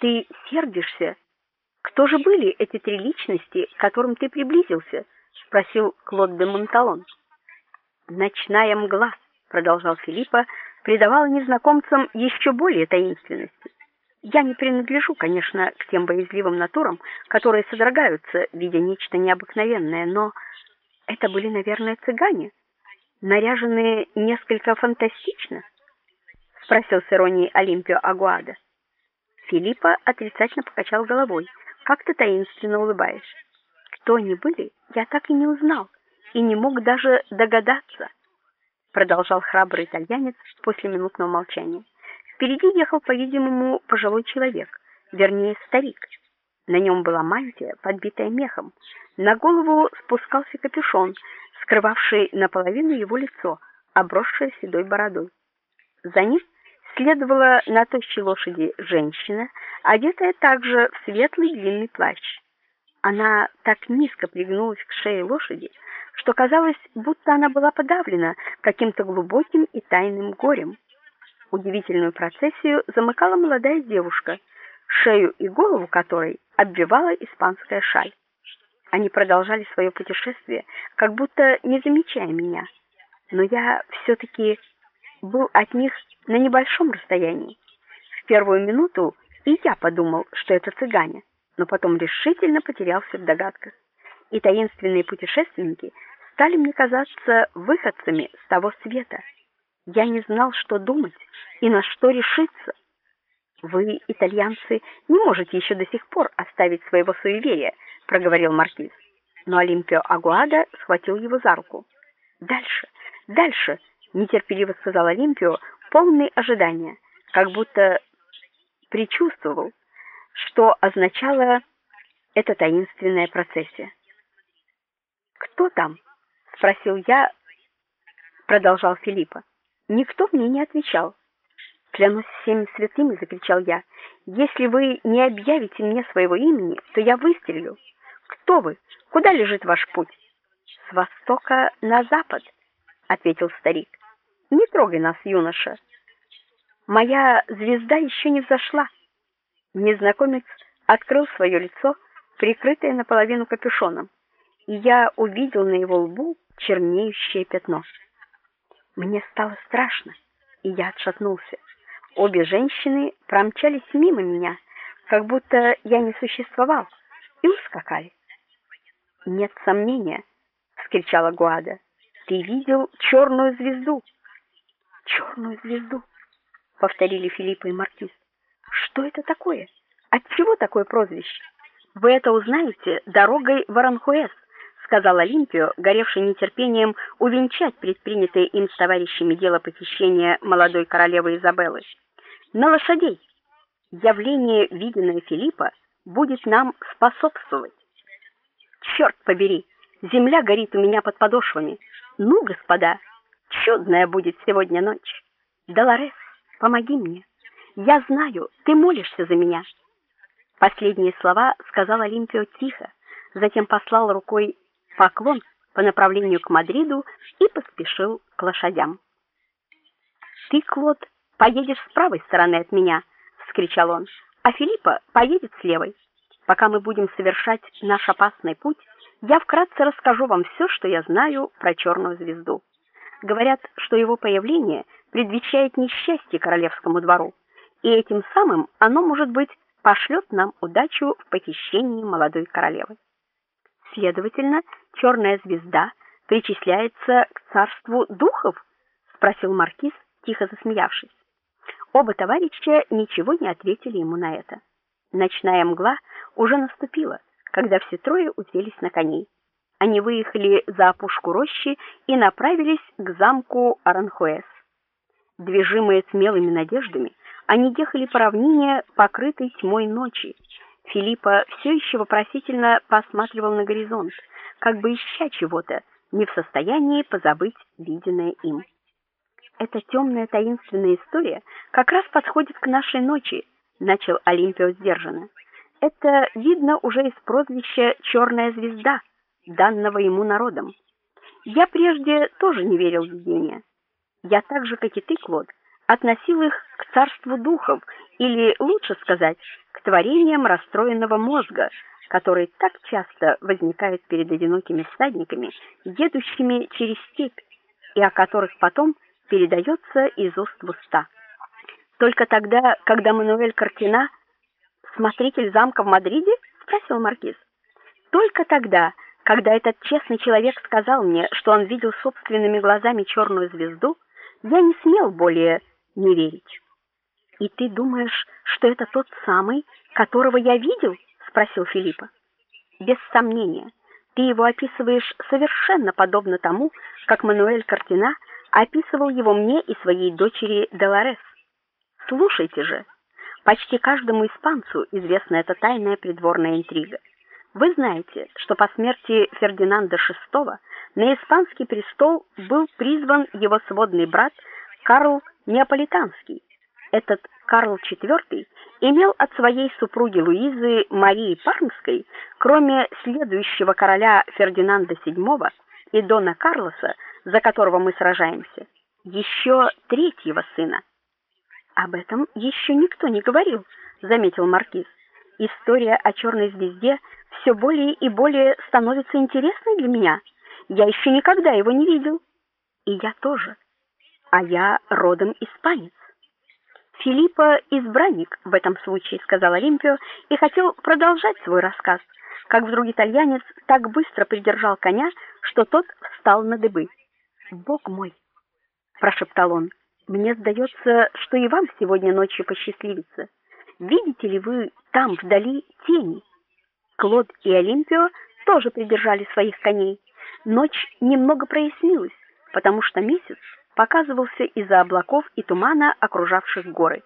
Ты сердишься? Кто же были эти три личности, к которым ты приблизился? спросил Клод де Монталон. Ночная мгла, продолжал Филиппа, придавала незнакомцам еще более таинственности. Я не принадлежу, конечно, к тем боязливым натурам, которые содрогаются, видя нечто необыкновенное, но это были, наверное, цыгане, наряженные несколько фантастично, спросил с иронией Олимпио Агуада. Филиппа отрицательно покачал головой, как-то таинственно улыбаясь. Кто они были, я так и не узнал и не мог даже догадаться, продолжал храбрый итальянец после минутного молчания. Впереди ехал, по-видимому, пожилой человек, вернее, старик. На нем была мантия, подбитая мехом. На голову спускался капюшон, скрывавший наполовину его лицо, обросшее седой бородой. За ним следовала на тощей лошади женщина, одетая также в светлый длинный плащ. Она так низко пригнулась к шее лошади, что казалось, будто она была подавлена каким-то глубоким и тайным горем. Удивительную процессию замыкала молодая девушка, шею и голову которой обвивала испанская шаль. Они продолжали свое путешествие, как будто не замечая меня. Но я все таки был от них на небольшом расстоянии. В первую минуту и я подумал, что это цыгане, но потом решительно потерялся в догадках. И таинственные путешественники стали мне казаться выходцами с того света. Я не знал, что думать и на что решиться. Вы, итальянцы, не можете еще до сих пор оставить своего суеверия, проговорил маркиз. Но Олимпио Агуада схватил его за руку. Дальше, дальше, нетерпеливо сказал Олимпио, полный ожидания, как будто предчувствовал, что означала эта таинственная процессия. Кто там? спросил я, продолжал Филиппа. Никто мне не отвечал. Клянусь всеми святыми, закричал я. Если вы не объявите мне своего имени, то я выстрелю. Кто вы? Куда лежит ваш путь? С востока на запад, ответил старик. Не трогай нас, юноша. Моя звезда еще не взошла. Незнакомец открыл свое лицо, прикрытое наполовину капюшоном, и я увидел на его лбу чернеющее пятно. Мне стало страшно, и я отшатнулся. Обе женщины промчались мимо меня, как будто я не существовал, и ускакали. Нет сомнения, вскричала Гуада. Ты видел черную звезду? Черную звезду повторили Филипп и маркиз. Что это такое? От чего такое прозвище? Вы это узнаете дорогой в Аранхуэс, сказал Олимпио, горевший нетерпением увенчать предпринятое им с товарищами дело похищения молодой королевы Изабеллы. На лошадей. Явление, виденное Филиппа, будет нам способствовать. Черт побери, земля горит у меня под подошвами. Ну, господа, чудная будет сегодня ночь. Долорес Помоги мне. Я знаю, ты молишься за меня. Последние слова сказал Олимпио тихо, затем послал рукой поклон по направлению к Мадриду и поспешил к лошадям. Ты, Клод, поедешь с правой стороны от меня, вскричал он. А Филиппа поедет с левой. Пока мы будем совершать наш опасный путь, я вкратце расскажу вам все, что я знаю про черную звезду. Говорят, что его появление предвещает несчастье королевскому двору, и этим самым оно, может быть, пошлет нам удачу в похищении молодой королевы. Следовательно, черная звезда причисляется к царству духов, спросил маркиз, тихо засмеявшись. Оба товарища ничего не ответили ему на это. Ночная мгла уже наступила, когда все трое уселись на коней. Они выехали за опушку рощи и направились к замку Аранхуэс. Движимые смелыми надеждами, они ехали по равнине, покрытой тьмой ночи. Филиппа все еще вопросительно посматривал на горизонт, как бы ища чего-то, не в состоянии позабыть виденное им. Эта темная таинственная история как раз подходит к нашей ночи, начал Олимпио сдержанно. Это видно уже из прозвища Черная звезда, данного ему народом. Я прежде тоже не верил в видения. Я так же, как и ты, Клод, относил их к царству духов, или лучше сказать, к творением расстроенного мозга, который так часто возникает перед одинокими всадниками, едущими через степь, и о которых потом передается из уст в уста. Только тогда, когда Мануэль Картина, смотритель замка в Мадриде, спросил маркиз. Только тогда, когда этот честный человек сказал мне, что он видел собственными глазами черную звезду, я не смел более не верить. И ты думаешь, что это тот самый, которого я видел? спросил Филиппа. Без сомнения. Ты его описываешь совершенно подобно тому, как Мануэль Картина описывал его мне и своей дочери Деларес. Слушайте же, почти каждому испанцу известна эта тайная придворная интрига. Вы знаете, что по смерти Фердинанда VI на испанский престол был призван его сводный брат Карл Неаполитанский. Этот Карл IV имел от своей супруги Луизы Марии Пармской, кроме следующего короля Фердинанда VII и дона Карлоса, за которого мы сражаемся, еще третьего сына. Об этом еще никто не говорил, заметил маркиз. История о черной звезде все более и более становится интересной для меня. Я еще никогда его не видел. И я тоже. А я родом испанец. Филиппа избранник в этом случае, сказал Олимпио и хотел продолжать свой рассказ, как вдруг итальянец так быстро придержал коня, что тот встал на дыбы. "Бог мой", прошептал он. Мне сдается, что и вам сегодня ночью посчастливится. Видите ли вы там вдали тени? Клод и Олимпио тоже придержали своих коней. Ночь немного прояснилась, потому что месяц показывался из-за облаков и тумана, окружавших горы.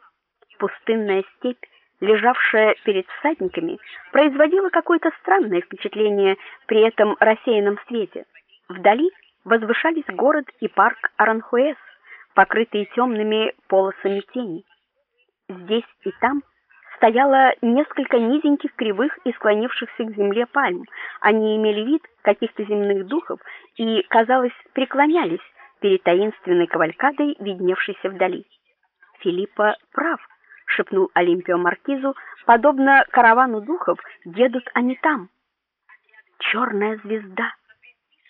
Пустынная степь, лежавшая перед всадниками, производила какое-то странное впечатление при этом рассеянном свете. Вдали возвышались город и парк Аранхуэс, покрытые темными полосами тени. Здесь и там стояло несколько низеньких кривых и склонившихся к земле пальм. Они имели вид каких-то земных духов и, казалось, преклонялись перед таинственной кавалькадой, видневшейся вдали. Филиппа прав, шепнул Олимпио маркизу, подобно каравану духов, едут они там. «Черная звезда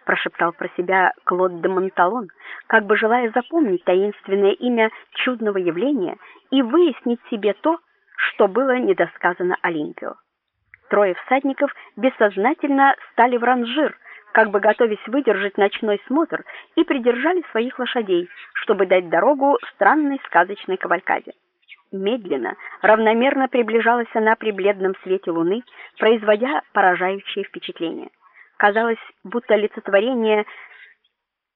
прошептал про себя Клод де Монталон, как бы желая запомнить таинственное имя чудного явления и выяснить себе то, что было недосказано Олимпио. Трое всадников бессознательно стали в ранжир, как бы готовясь выдержать ночной смотр, и придержали своих лошадей, чтобы дать дорогу странной сказочной кавалькаде. Медленно, равномерно приближалась она при бледном свете луны, производя поражающее впечатление. Казалось, будто олицетворение